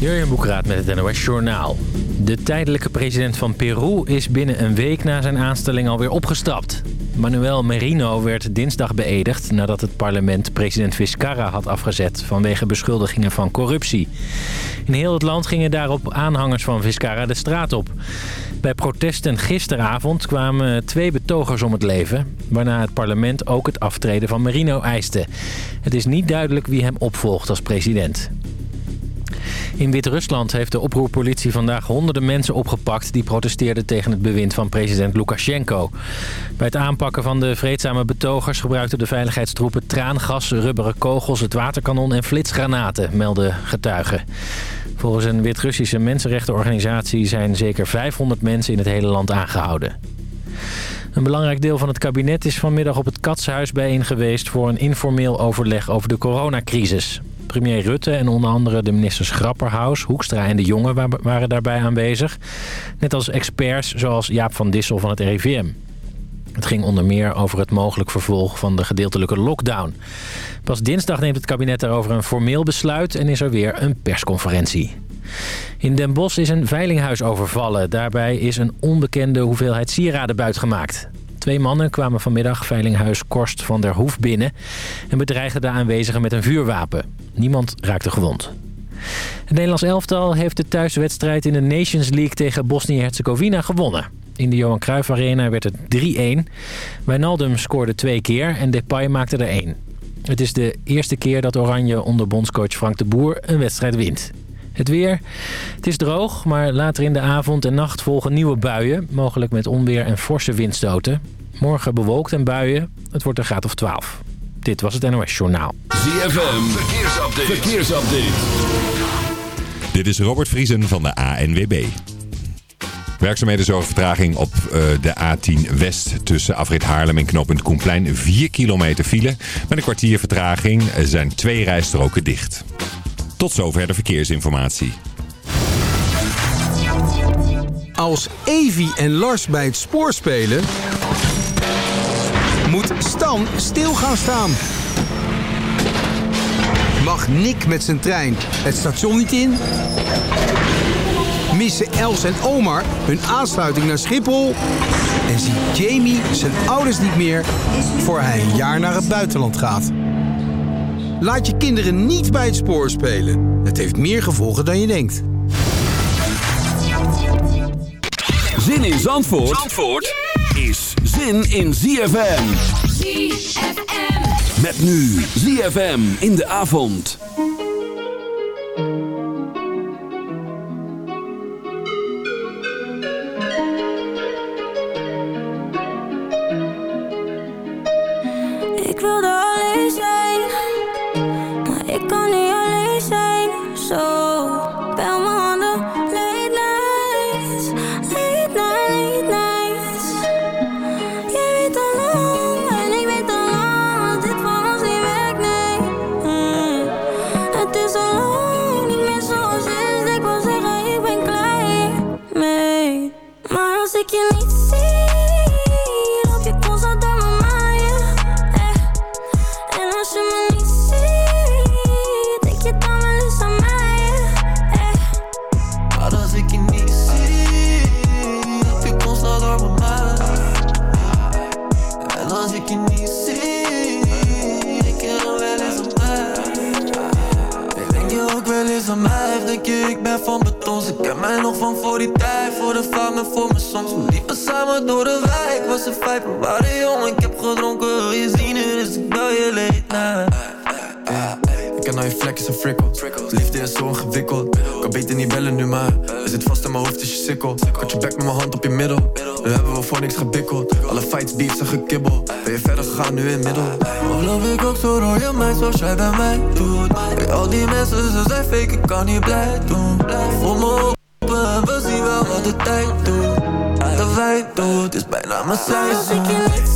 Jurjen Boekraat met het NOS Journaal. De tijdelijke president van Peru is binnen een week na zijn aanstelling alweer opgestapt. Manuel Merino werd dinsdag beëdigd nadat het parlement president Vizcarra had afgezet vanwege beschuldigingen van corruptie. In heel het land gingen daarop aanhangers van Vizcarra de straat op. Bij protesten gisteravond kwamen twee betogers om het leven... waarna het parlement ook het aftreden van Merino eiste. Het is niet duidelijk wie hem opvolgt als president. In Wit-Rusland heeft de oproerpolitie vandaag honderden mensen opgepakt... die protesteerden tegen het bewind van president Lukashenko. Bij het aanpakken van de vreedzame betogers gebruikten de veiligheidstroepen traangas, rubberen kogels, het waterkanon en flitsgranaten, melden getuigen. Volgens een Wit-Russische mensenrechtenorganisatie zijn zeker 500 mensen in het hele land aangehouden. Een belangrijk deel van het kabinet is vanmiddag op het Katshuis bijeen geweest... voor een informeel overleg over de coronacrisis. Premier Rutte en onder andere de ministers Grapperhaus, Hoekstra en de Jonge waren daarbij aanwezig. Net als experts zoals Jaap van Dissel van het RIVM. Het ging onder meer over het mogelijk vervolg van de gedeeltelijke lockdown. Pas dinsdag neemt het kabinet daarover een formeel besluit en is er weer een persconferentie. In Den Bosch is een veilinghuis overvallen. Daarbij is een onbekende hoeveelheid sieraden buitgemaakt. Twee mannen kwamen vanmiddag veilinghuis Korst van der Hoef binnen... en bedreigden de aanwezigen met een vuurwapen. Niemand raakte gewond. Het Nederlands elftal heeft de thuiswedstrijd in de Nations League tegen Bosnië-Herzegovina gewonnen. In de Johan Cruijff Arena werd het 3-1. Wijnaldum scoorde twee keer en Depay maakte er één. Het is de eerste keer dat Oranje onder bondscoach Frank de Boer een wedstrijd wint. Het weer. Het is droog, maar later in de avond en nacht volgen nieuwe buien. Mogelijk met onweer en forse windstoten. Morgen bewolkt en buien. Het wordt een graad of 12. Dit was het NOS Journaal. ZFM. Verkeersupdate. Verkeersupdate. Dit is Robert Vriesen van de ANWB. Werkzaamheden zorgen vertraging op uh, de A10 West tussen Afrit Haarlem en knooppunt Koenplein. 4 kilometer file. Met een kwartier vertraging zijn twee rijstroken dicht. Tot zover de verkeersinformatie. Als Evi en Lars bij het spoor spelen... moet Stan stil gaan staan. Mag Nick met zijn trein het station niet in? Missen Els en Omar hun aansluiting naar Schiphol? En ziet Jamie zijn ouders niet meer voor hij een jaar naar het buitenland gaat? Laat je kinderen niet bij het spoor spelen. Het heeft meer gevolgen dan je denkt. Zin in Zandvoort, Zandvoort is zin in ZFM. ZFM. Met nu ZFM in de avond. Ik ben van beton. Ze ken mij nog van voor die tijd, voor de fame voor mijn soms. We liepen samen door de wijk, was een vijf, we waren jong. Ik heb gedronken, wil je zien, dus ik bel je late ken al je vlekjes en frikkels Liefde is zo ingewikkeld. Kan beter niet bellen nu maar Je zit vast in mijn hoofd is je sikkel. Kat je bek met mijn hand op je middel. Nu hebben we voor niks gebikkeld. Alle fights, beefs en gekibbel. Ben je verder gegaan nu in middel? Of loof ik ook zo door je meid zoals jij bij mij doet? Bij al die mensen, ze zijn fake, ik kan niet blij doen. Voor me open en we zien wel wat de tijd doet. De wij doet, is bijna mijn Maar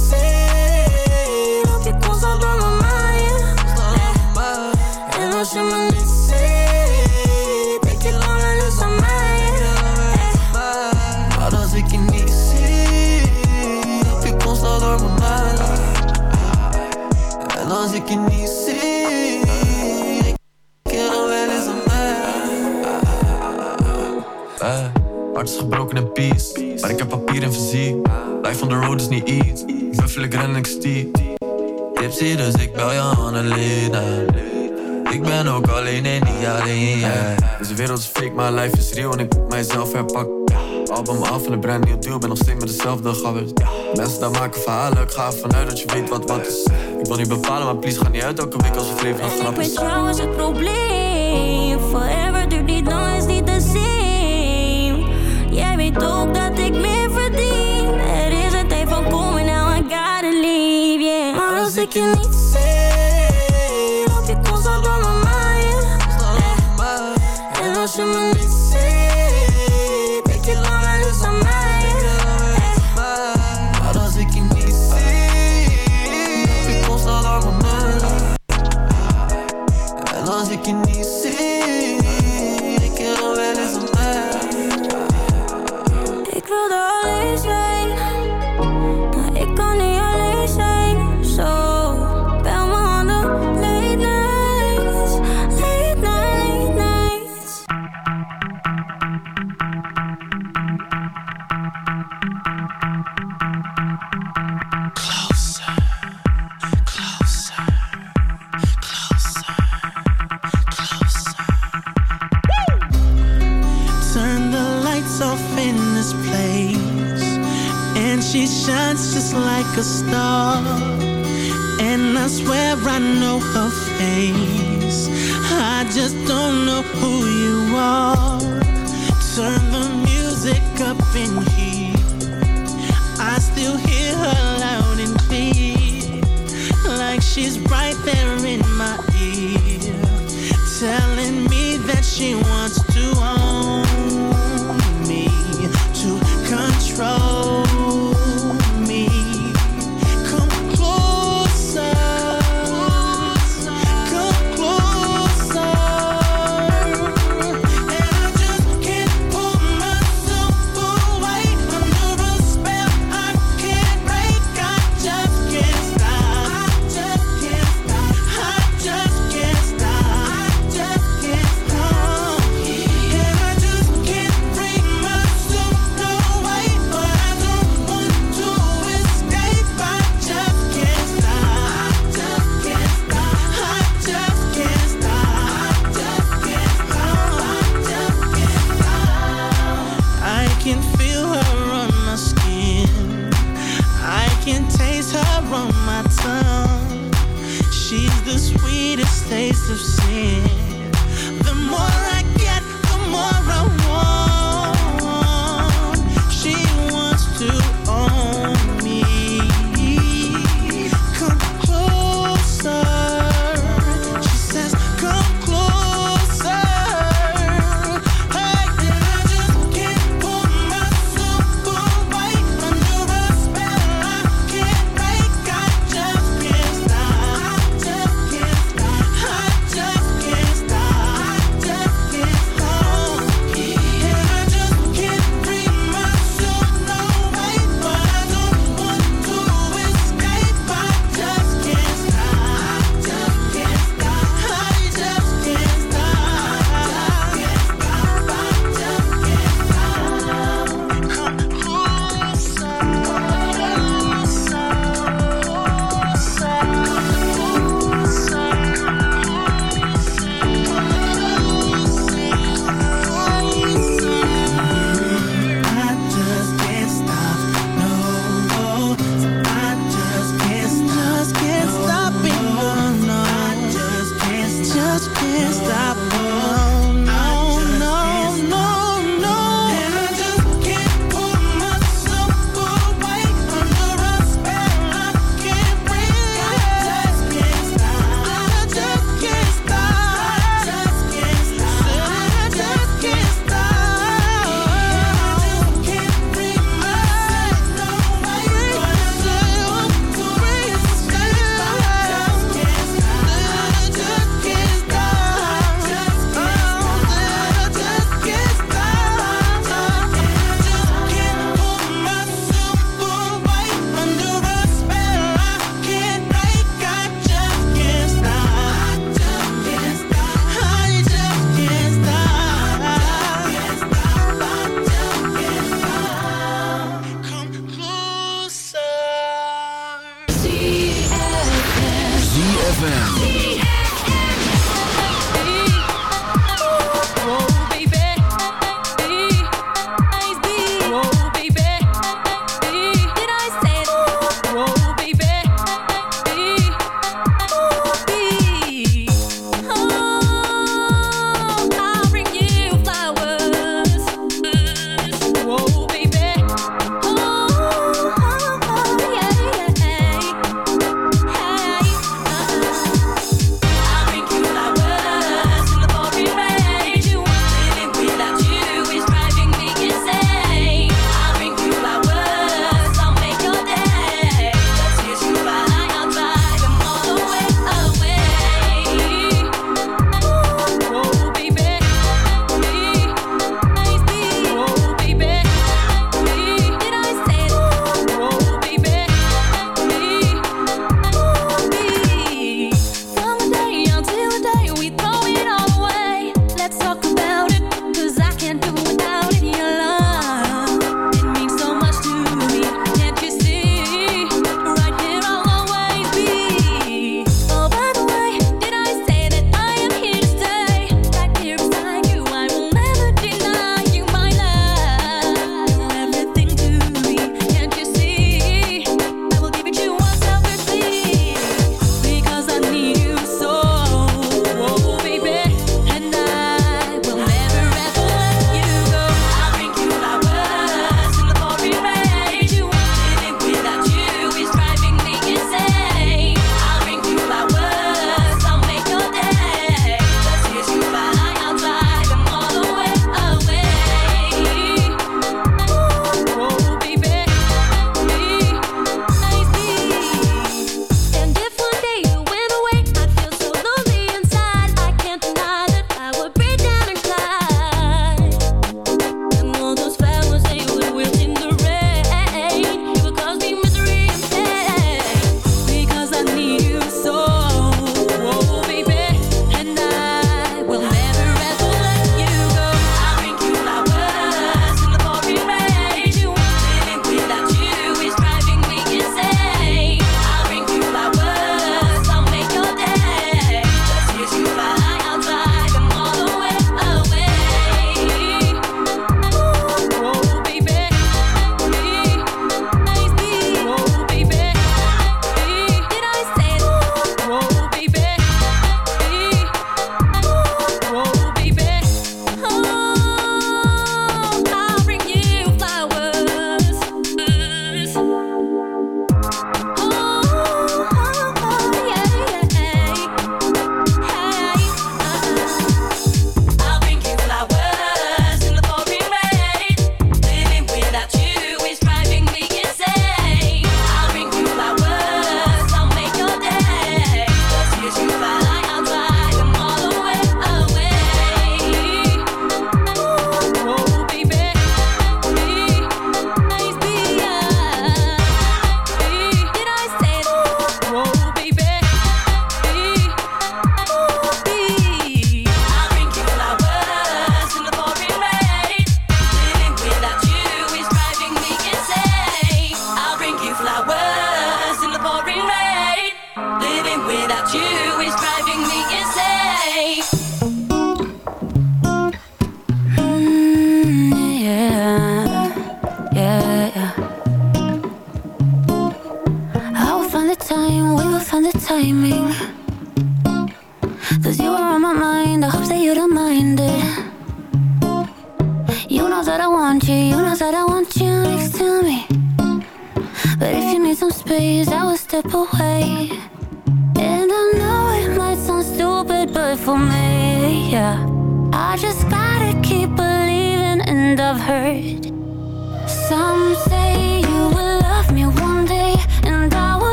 als je me niet ziet Denk je langer dus aan mij. Maar als ik je niet zie Loop je constant door mijn mind En als ik je niet zie Denk je langer dus aan mij. Eh. Hart is gebroken en peace Maar ik heb papier en fysiek Life on the road is niet iets. Buffel ik ren en ik stiek Tipsy dus ik bel je aan een ik ben ook alleen en niet alleen, yeah. Dus Deze wereld is fake, maar life is real en ik moet mijzelf herpakken. Album af en een brand nieuw deal, ben nog steeds met dezelfde gabbers. Mensen daar maken verhalen, ik ga ervan uit dat je weet wat wat is. Ik wil niet bepalen, maar please ga niet uit elke week als het leven nog grap is. Ik ben trouwens het probleem, forever duurt niet lang, is niet de same. Jij weet ook dat ik meer verdien. Er is een tijd van komen, now I gotta leave, yeah. Maar als ik je niet can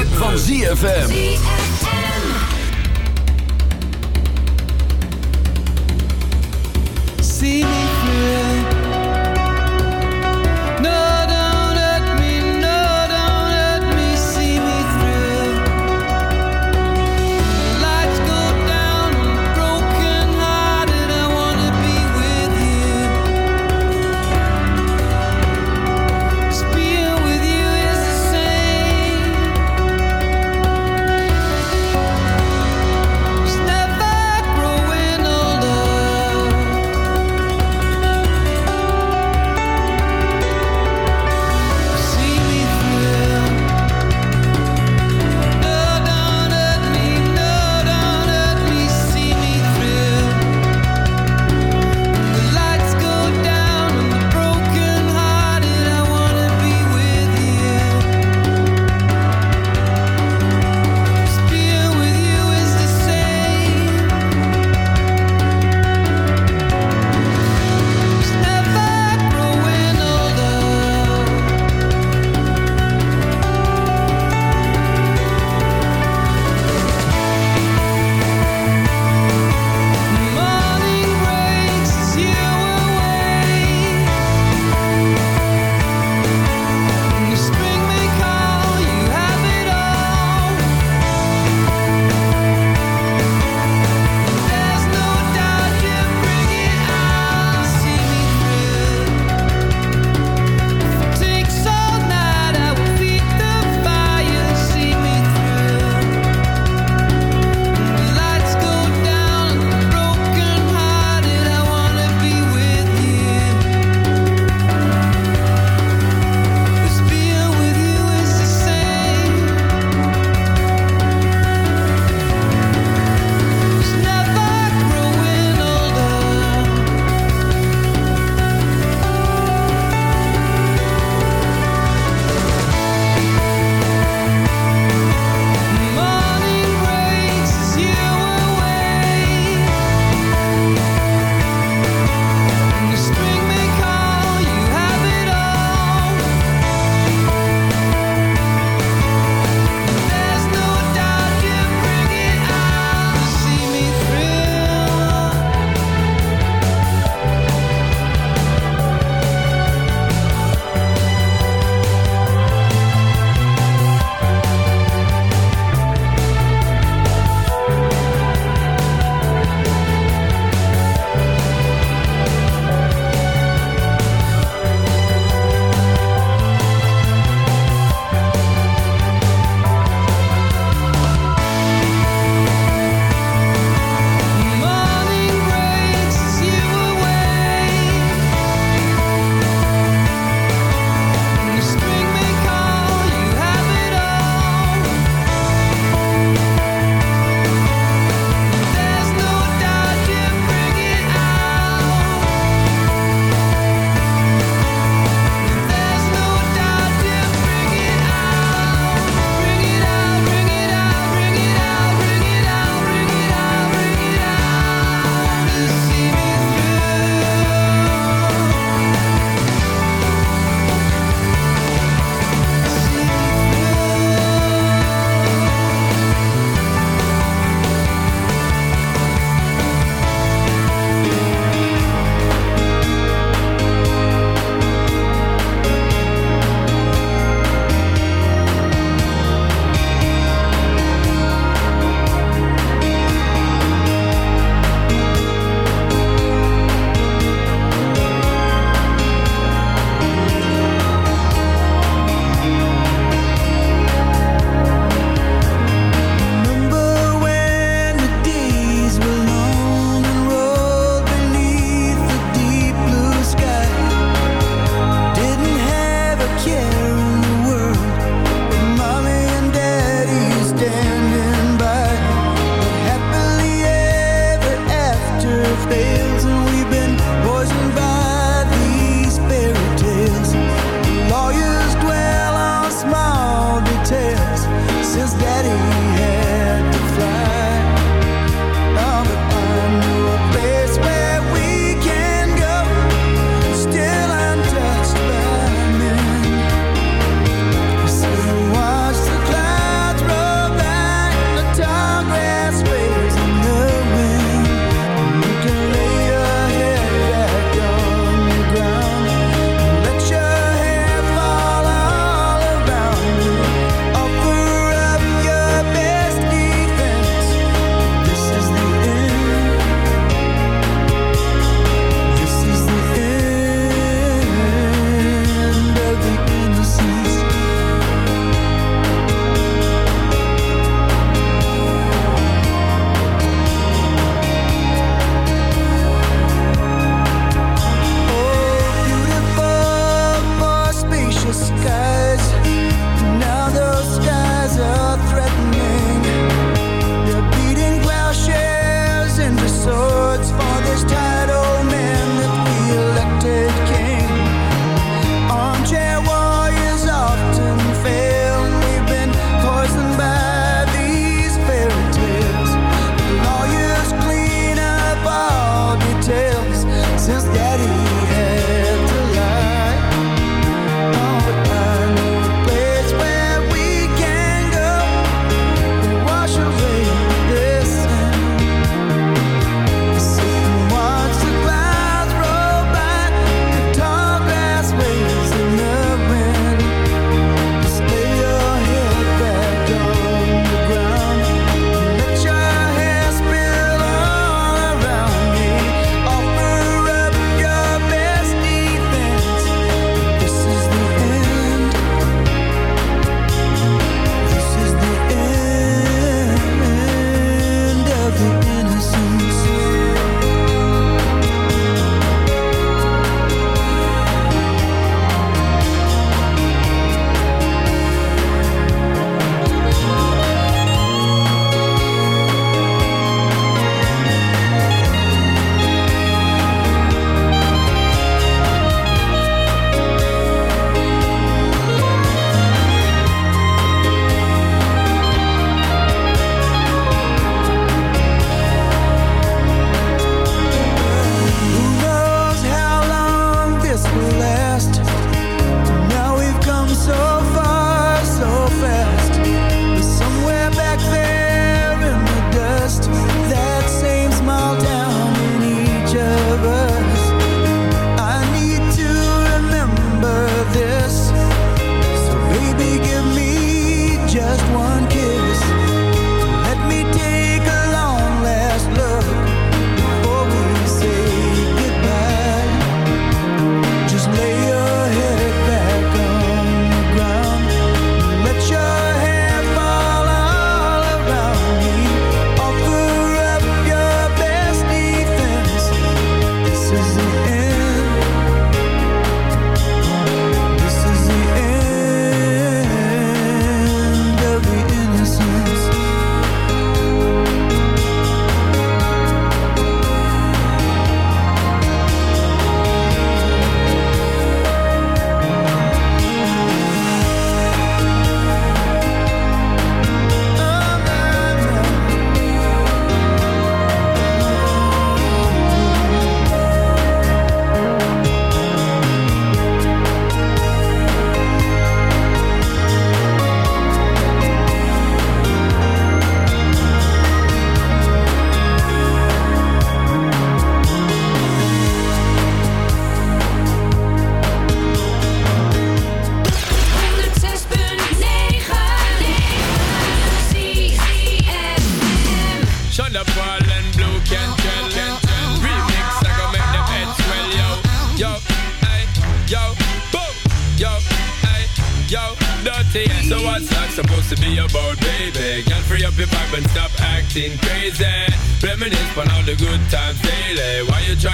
ritme, van ZFM.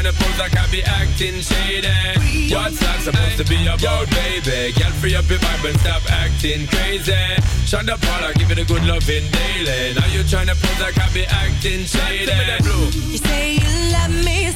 menopause, I can't be acting shady. What's that supposed to be about, baby? Girl, free up your vibe and stop acting crazy. Shine the ball, I give it a good loving daily. Now you're trying to pose, I can't be acting shady. You say you love me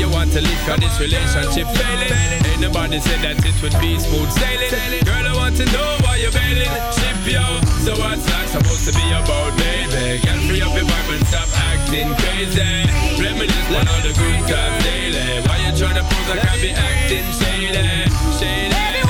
You want to leave cause this relationship failing. Ain't nobody said that it would be smooth sailing. Girl, I want to know why you're bailing. Ship yo. So what's that supposed to be about, baby? Get free up your vibe and stop acting crazy. Reminisce on all the good times daily. Why you tryna pose I be acting shady? Shady.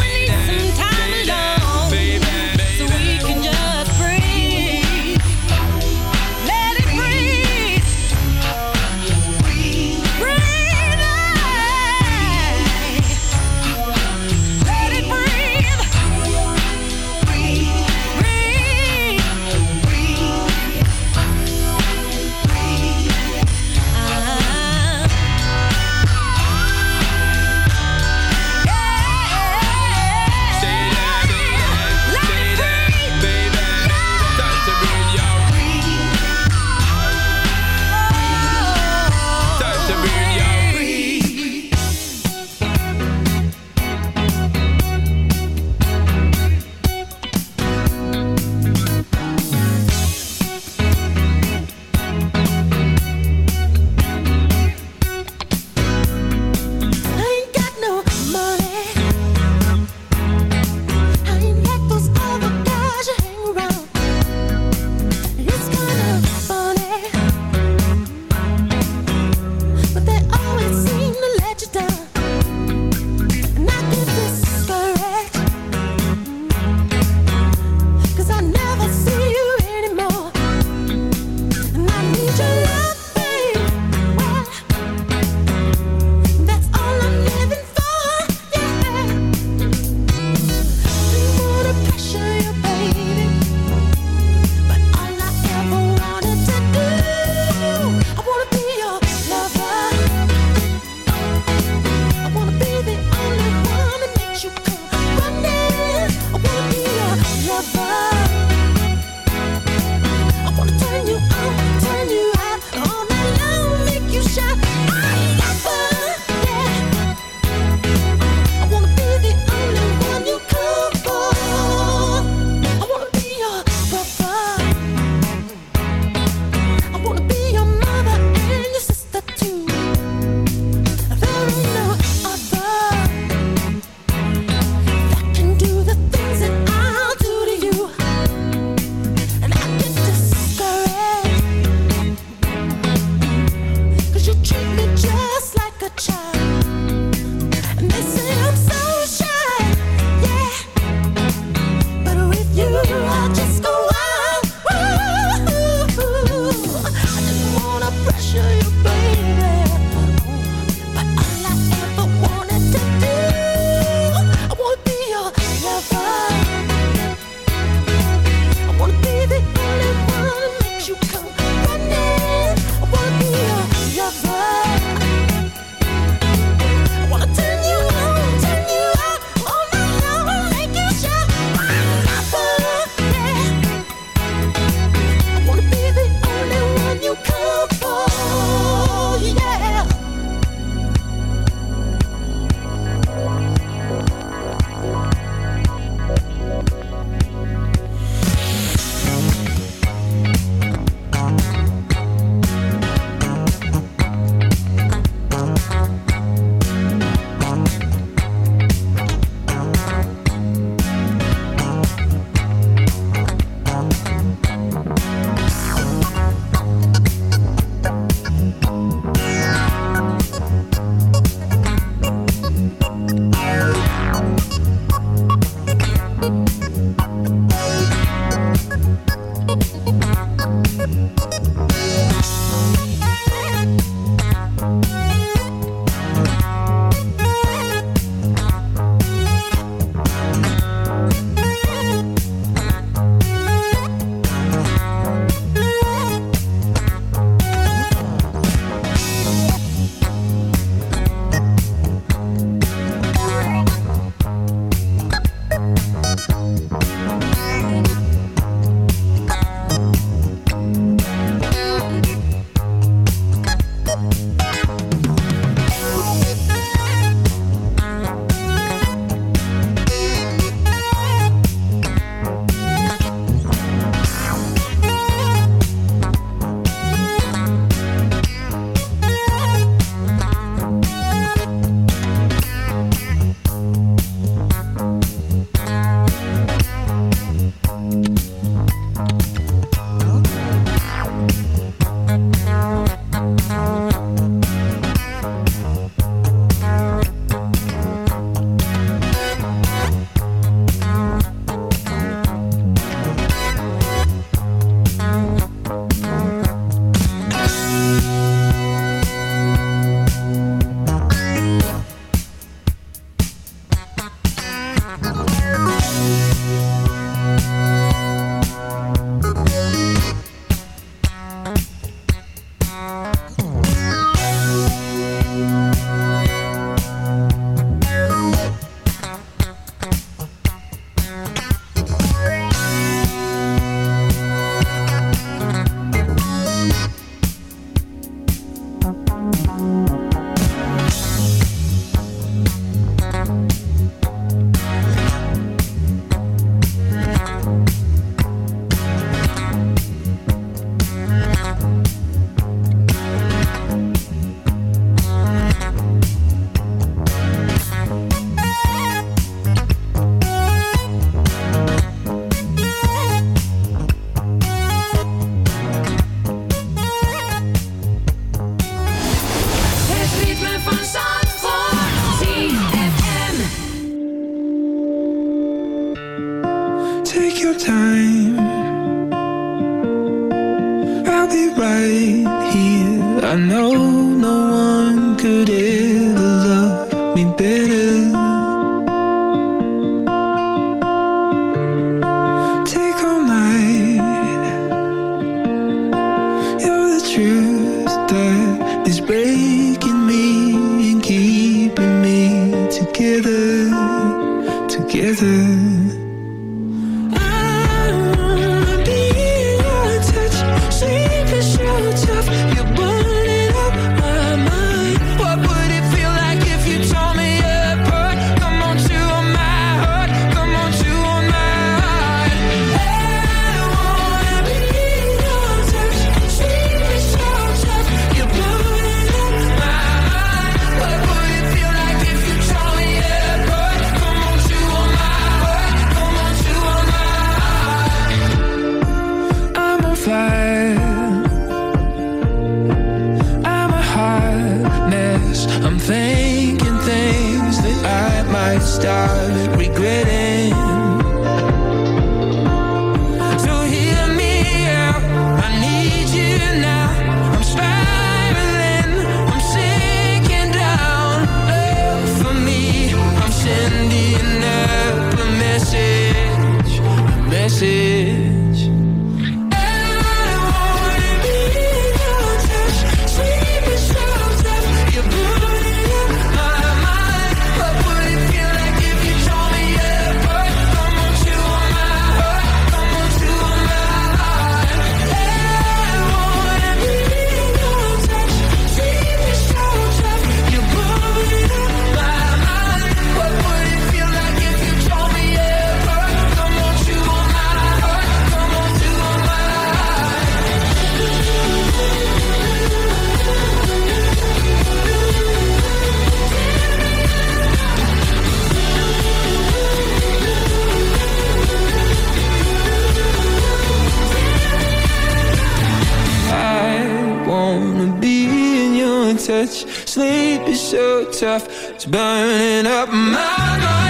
Touch. Sleep is so tough, it's burning up my mind.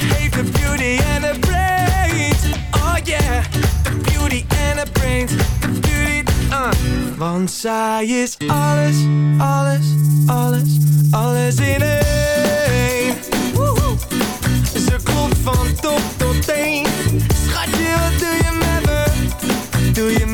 hey. Ze heeft de beauty en de brains, oh yeah, de beauty en de brains, de beauty, uh. Want zij is alles, alles, alles, alles in één. Ze klopt van top tot teen. Schatje, wat doe je met me? Doe je met me?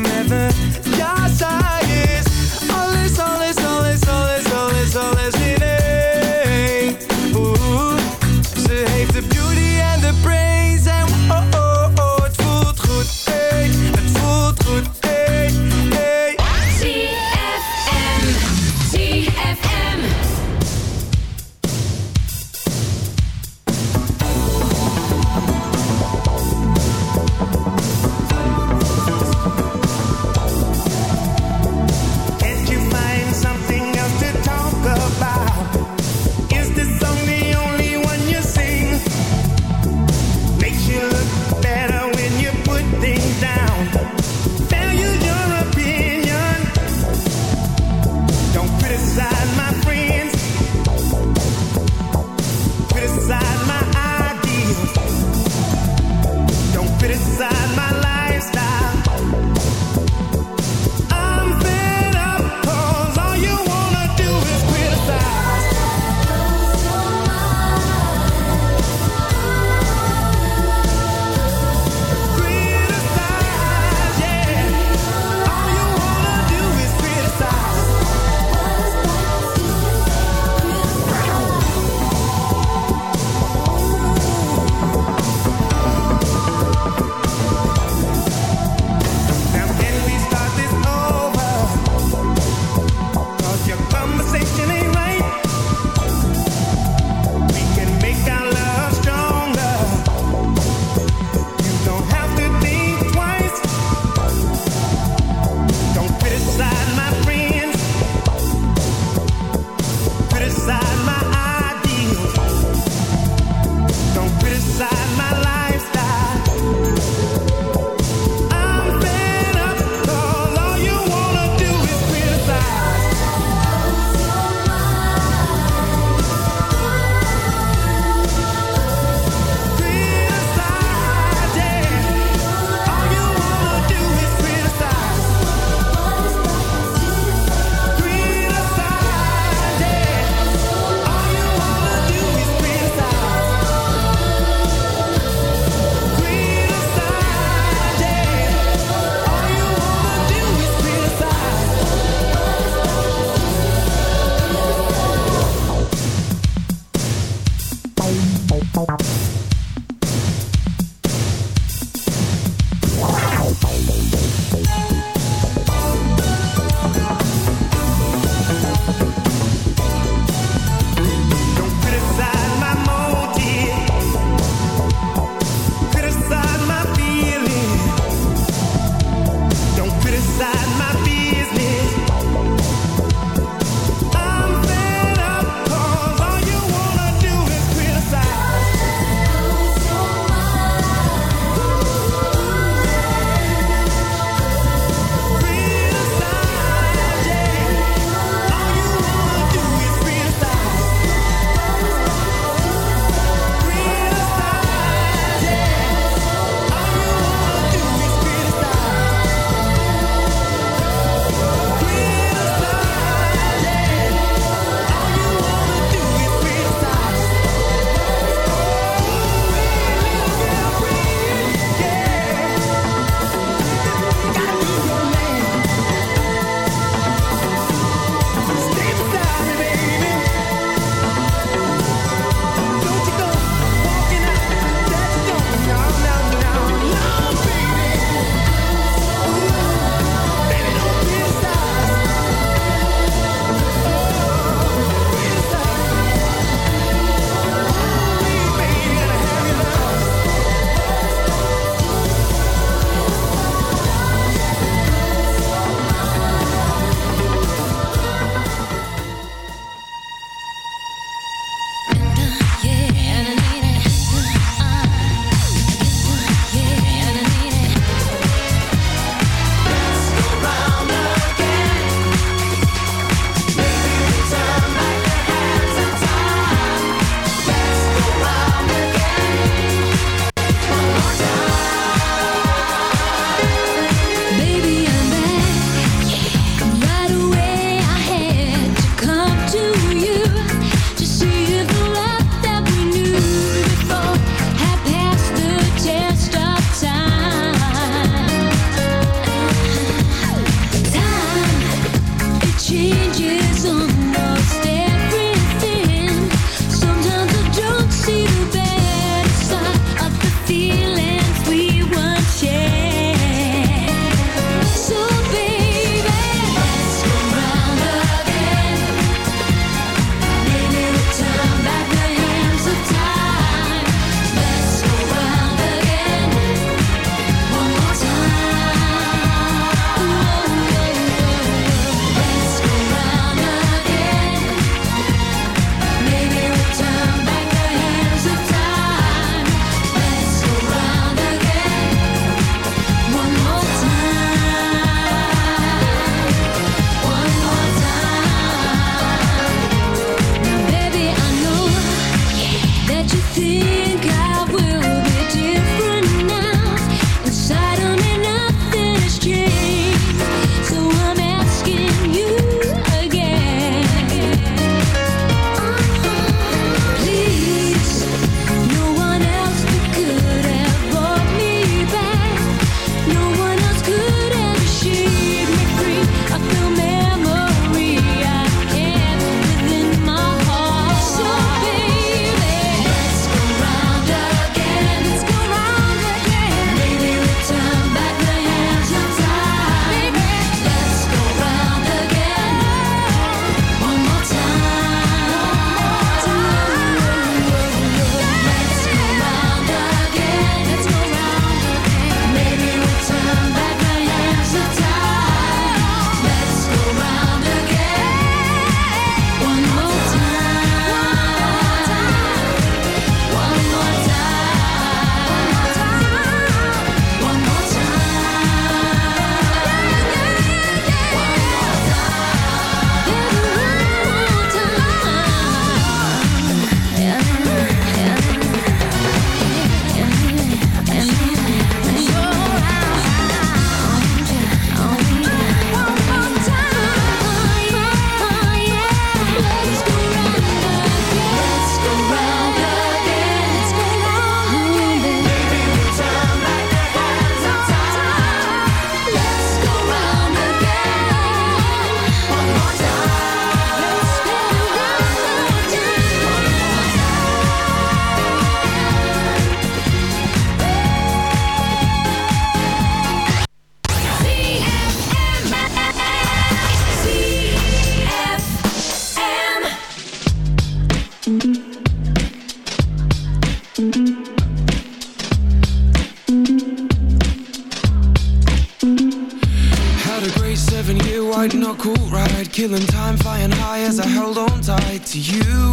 Killing time, flying high as I held on tight to you.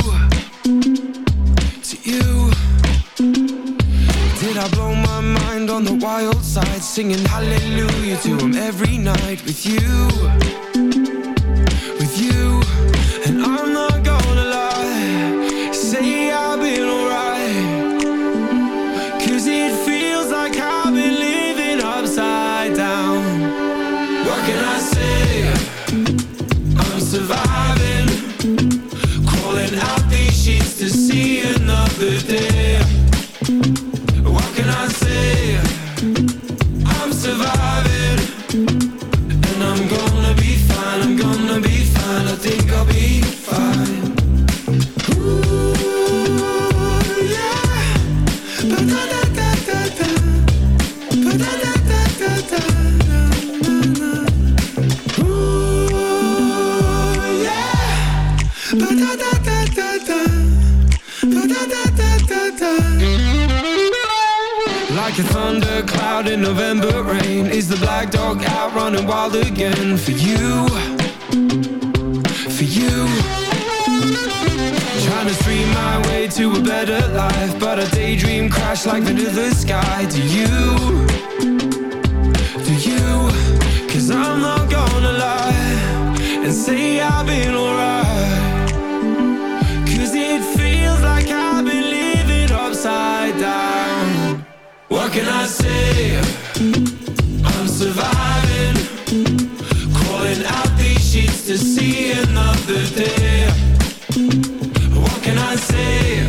To you. Did I blow my mind on the wild side Singing hallelujah to dream crash like into the sky. Do you, do you? Cause I'm not gonna lie And say I've been alright. Cause it feels like I've been living upside down. What can I say? I'm surviving. Crawling out these sheets to see another day. What can I say?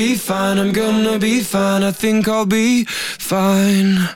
be fine, I'm gonna be fine, I think I'll be fine.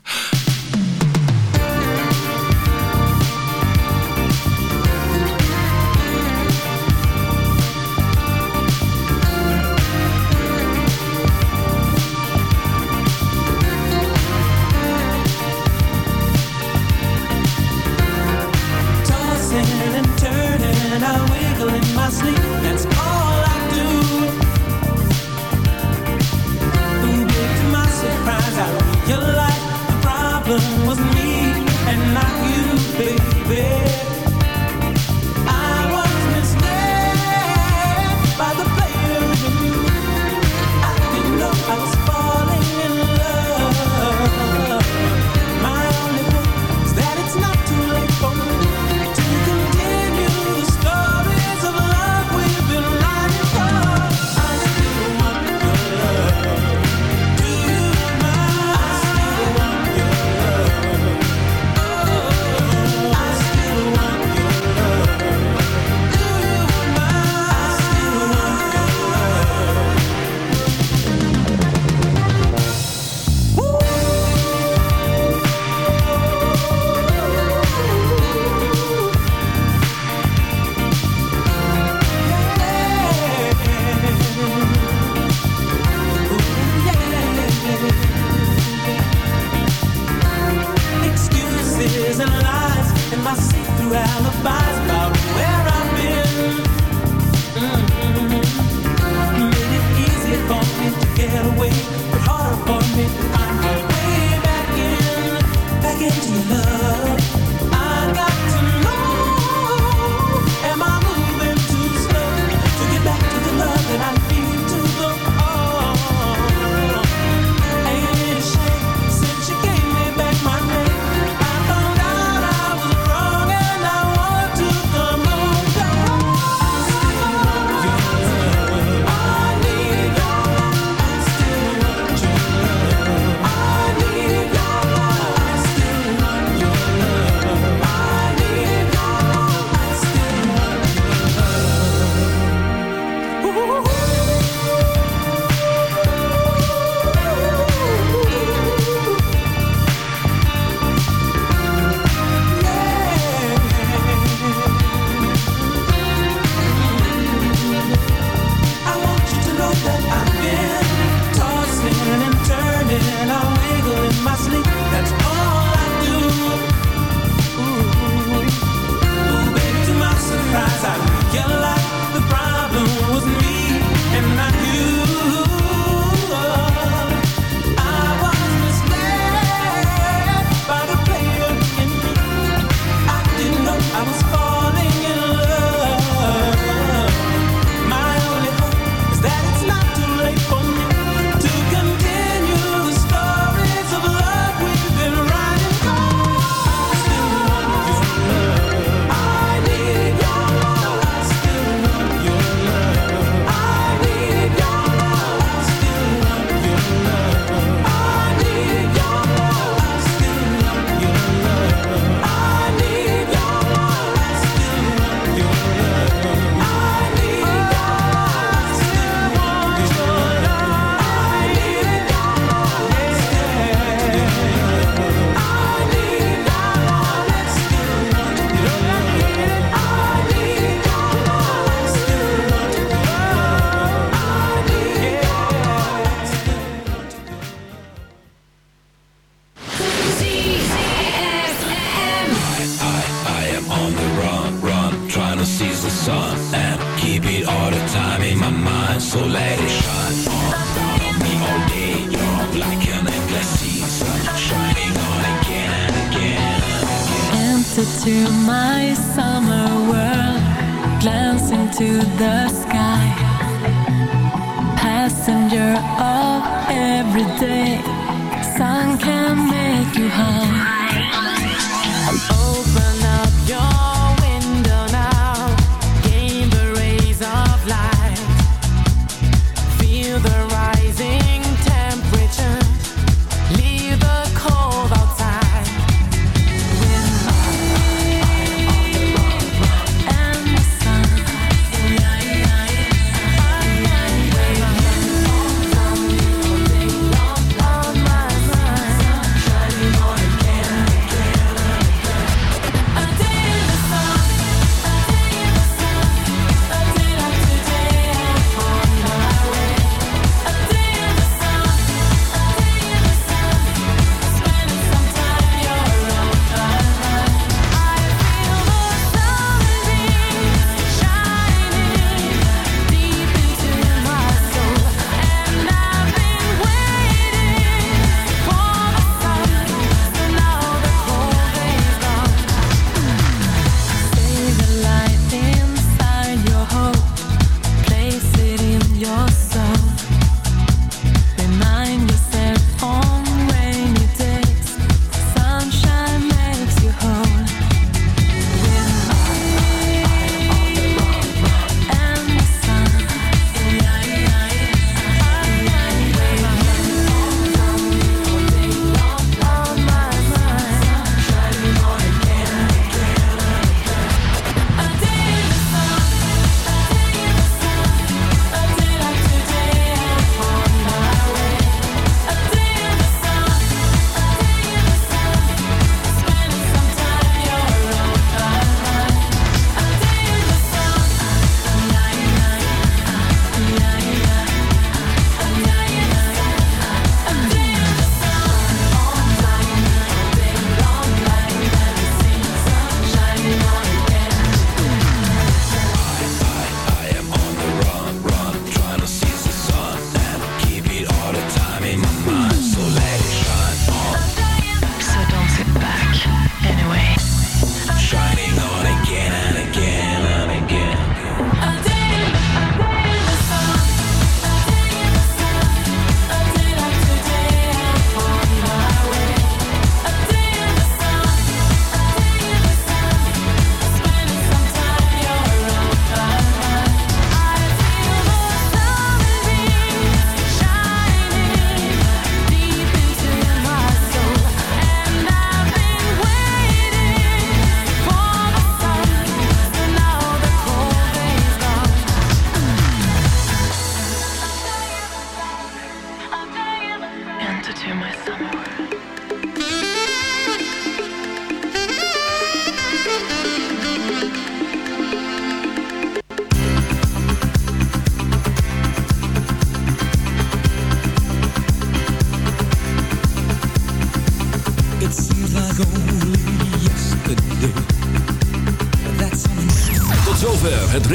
to the sky. Passenger of every day. Sun can make you high.